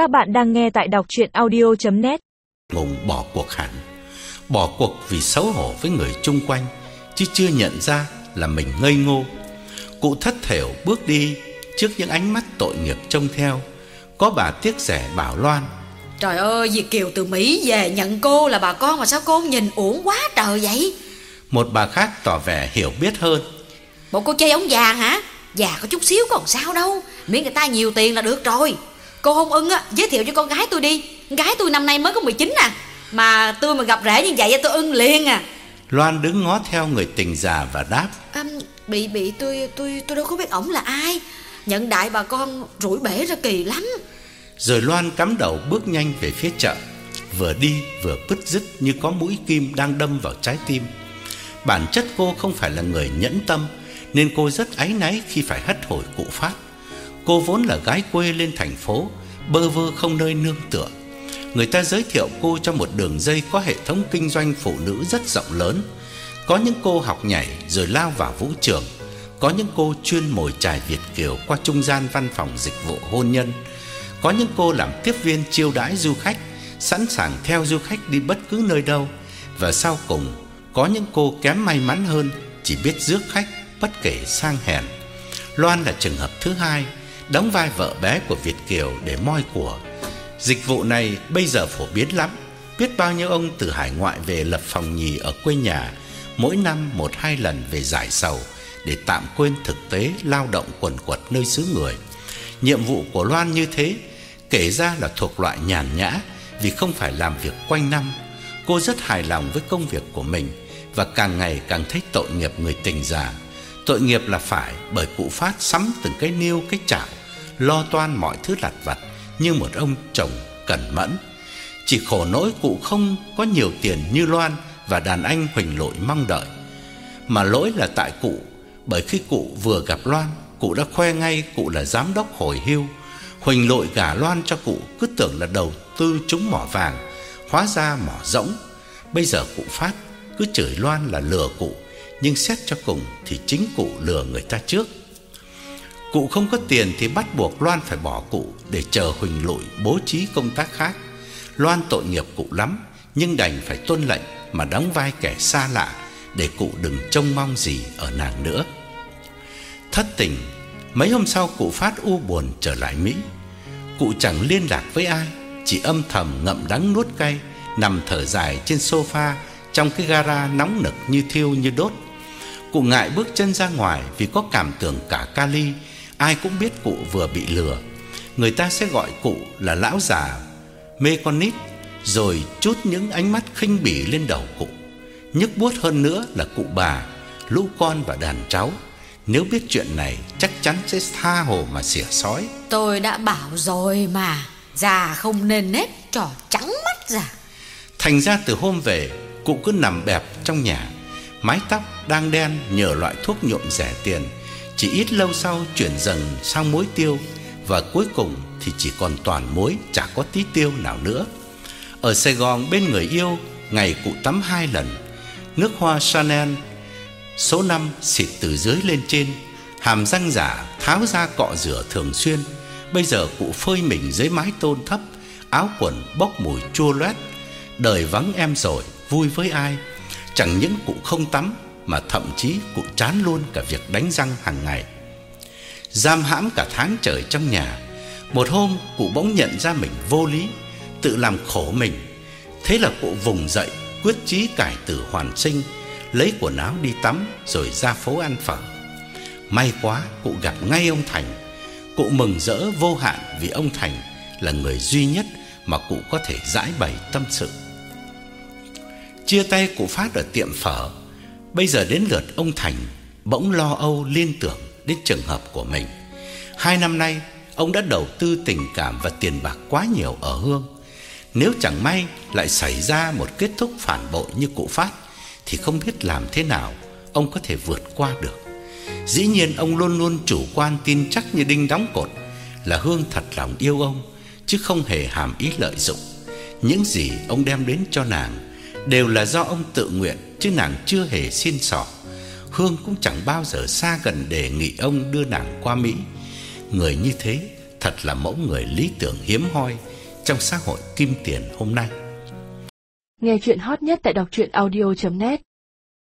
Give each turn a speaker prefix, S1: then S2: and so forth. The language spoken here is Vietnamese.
S1: Các bạn đang nghe tại đọc chuyện audio.net
S2: Ngùng bỏ cuộc hẳn. Bỏ cuộc vì xấu hổ với người chung quanh Chứ chưa nhận ra là mình ngây ngô. Cụ thất thểu bước đi Trước những ánh mắt tội nghiệp trông theo. Có bà tiếc rẻ bảo Loan.
S3: Trời ơi, Việt Kiều từ Mỹ về nhận cô là bà con mà sao cô nhìn? Uổng quá trời vậy?
S2: Một bà khác tỏ vẻ hiểu biết hơn.
S3: Bộ cô chơi ống vàng hả? Già có chút xíu còn sao đâu. Miễn người ta nhiều tiền là được rồi Cô không ưng á, giới thiệu cho con gái tôi đi. Gái tôi năm nay mới có 19 à. Mà tôi mà gặp rể như vậy tôi ưng liền à.
S2: Loan đứng ngó theo người tình già và đáp.
S3: À, Bị bị tôi tôi tôi đâu có biết ổng là ai. Nhận đại bà con rủi bể ra kỳ lắm.
S2: Rồi Loan cắm đầu bước nhanh về phía chợ. Vừa đi vừa bứt rứt như có mũi kim đang đâm vào trái tim. Bản chất cô không phải là người nhẫn tâm Nên cô rất áy náy khi phải hất hồi cụ phát Cô vốn là gái quê lên thành phố, Bơ vơ không nơi nương tựa. Người ta giới thiệu cô cho một đường dây Có hệ thống kinh doanh phụ nữ rất rộng lớn. Có những cô học nhảy Rồi lao vào vũ trường. Có những cô chuyên mồi chài Việt Kiều Qua trung gian văn phòng dịch vụ hôn nhân. Có những cô làm tiếp viên chiêu đãi du khách, Sẵn sàng theo du khách đi bất cứ nơi đâu. Và sau cùng, Có những cô kém may mắn hơn, Chỉ biết rước khách bất kể sang hèn. Loan là trường hợp thứ hai đóng vai vợ bé của Việt Kiều để moi của. Dịch vụ này bây giờ phổ biến lắm. Biết bao nhiêu ông từ hải ngoại về lập phòng nhì ở quê nhà, mỗi năm một hai lần về giải sầu để tạm quên thực tế lao động quần quật nơi xứ người. Nhiệm vụ của Loan như thế, kể ra là thuộc loại nhàn nhã vì không phải làm việc quanh năm. Cô rất hài lòng với công việc của mình và càng ngày càng thấy tội nghiệp người tình già. Tội nghiệp là phải bởi cụ phát sắm từng cái niêu cái chảo lo toan mọi thứ lặt vặt như một ông chồng cẩn mẫn. Chỉ khổ nỗi cụ không có nhiều tiền như Loan và đàn anh Huỳnh Lội mong đợi. Mà lỗi là tại cụ, bởi khi cụ vừa gặp Loan, cụ đã khoe ngay cụ là giám đốc hồi hưu. Huỳnh Lội gả Loan cho cụ cứ tưởng là đầu tư trúng mỏ vàng, hóa ra mỏ rỗng. Bây giờ cụ phát cứ chửi Loan là lừa cụ, nhưng xét cho cùng thì chính cụ lừa người ta trước. Cụ không có tiền thì bắt buộc Loan phải bỏ cụ để chờ Huỳnh Lụi bố trí công tác khác. Loan tội nghiệp cụ lắm, nhưng đành phải tuân lệnh mà đóng vai kẻ xa lạ để cụ đừng trông mong gì ở nàng nữa. Thất tình, mấy hôm sau cụ phát u buồn trở lại Mỹ. Cụ chẳng liên lạc với ai, chỉ âm thầm ngậm đắng nuốt cay, nằm thở dài trên sofa trong cái gara nóng nực như thiêu như đốt. Cụ ngại bước chân ra ngoài vì có cảm tưởng cả kali ai cũng biết cụ vừa bị lừa. Người ta sẽ gọi cụ là lão già mê con nít rồi chút những ánh mắt khinh bỉ lên đầu cụ. Nhức buốt hơn nữa là cụ bà, lũ con và đàn cháu nếu biết chuyện này chắc chắn sẽ tha hồ mà xỉa sói.
S3: Tôi đã bảo rồi mà, già không nên nết trò trắng mắt già.
S2: Thành ra từ hôm về, cụ cứ nằm bẹp trong nhà, mái tóc đang đen nhờ loại thuốc nhuộm rẻ tiền chỉ ít lâu sau chuyển dần sang muối tiêu và cuối cùng thì chỉ còn toàn muối, chả có tí tiêu nào nữa. Ở Sài Gòn bên người yêu, ngày cụ tắm hai lần. Nước hoa Chanel số 5 xịt từ dưới lên trên, hàm răng giả tháo ra cọ rửa thường xuyên. Bây giờ cụ phơi mình dưới mái tôn thấp, áo quần bốc mùi chua loét. Đời vắng em rồi, vui với ai? Chẳng những cụ không tắm mà thậm chí cụ chán luôn cả việc đánh răng hàng ngày. Giam hãm cả tháng trời trong nhà, một hôm cụ bỗng nhận ra mình vô lý, tự làm khổ mình. Thế là cụ vùng dậy, quyết chí cải tử hoàn sinh, lấy quần áo đi tắm rồi ra phố ăn phở. May quá cụ gặp ngay ông Thành. Cụ mừng rỡ vô hạn vì ông Thành là người duy nhất mà cụ có thể giải bày tâm sự. Chia tay cụ phát ở tiệm phở Bây giờ đến lượt ông Thành bỗng lo âu liên tưởng đến trường hợp của mình. Hai năm nay, ông đã đầu tư tình cảm và tiền bạc quá nhiều ở Hương. Nếu chẳng may lại xảy ra một kết thúc phản bội như cụ Phát thì không biết làm thế nào ông có thể vượt qua được. Dĩ nhiên ông luôn luôn chủ quan tin chắc như đinh đóng cột là Hương thật lòng yêu ông chứ không hề hàm ý lợi dụng. Những gì ông đem đến cho nàng đều là do ông tự nguyện, chứ nàng chưa hề xin xỏ. Hương cũng chẳng bao giờ xa gần đề nghị ông đưa nàng qua Mỹ. Người như thế thật là mẫu người lý tưởng hiếm hoi trong xã hội kim tiền hôm nay.
S4: Nghe chuyện hot nhất tại đọc truyện audio.net